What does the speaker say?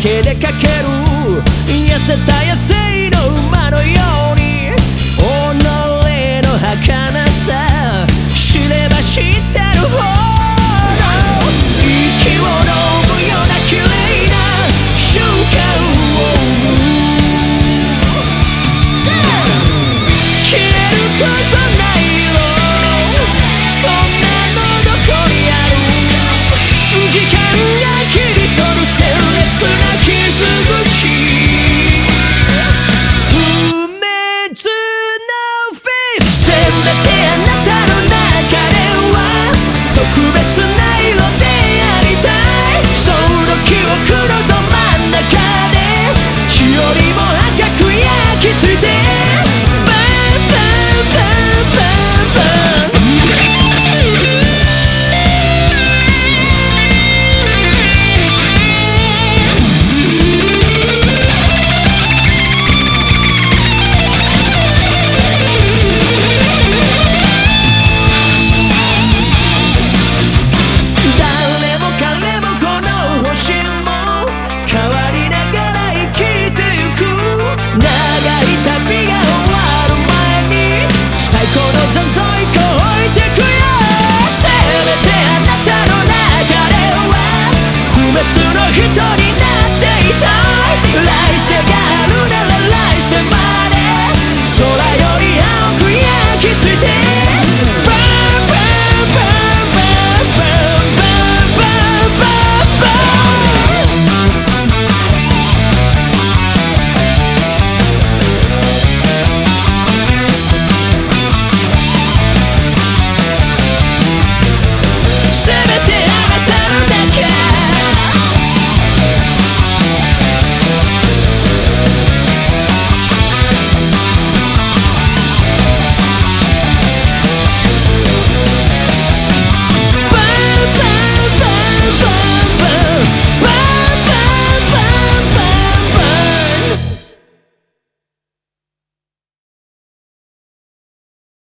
けでかける痩せた野生の馬のように己の儚さ知れば知ってるほど息を飲むような綺麗な瞬間を消えること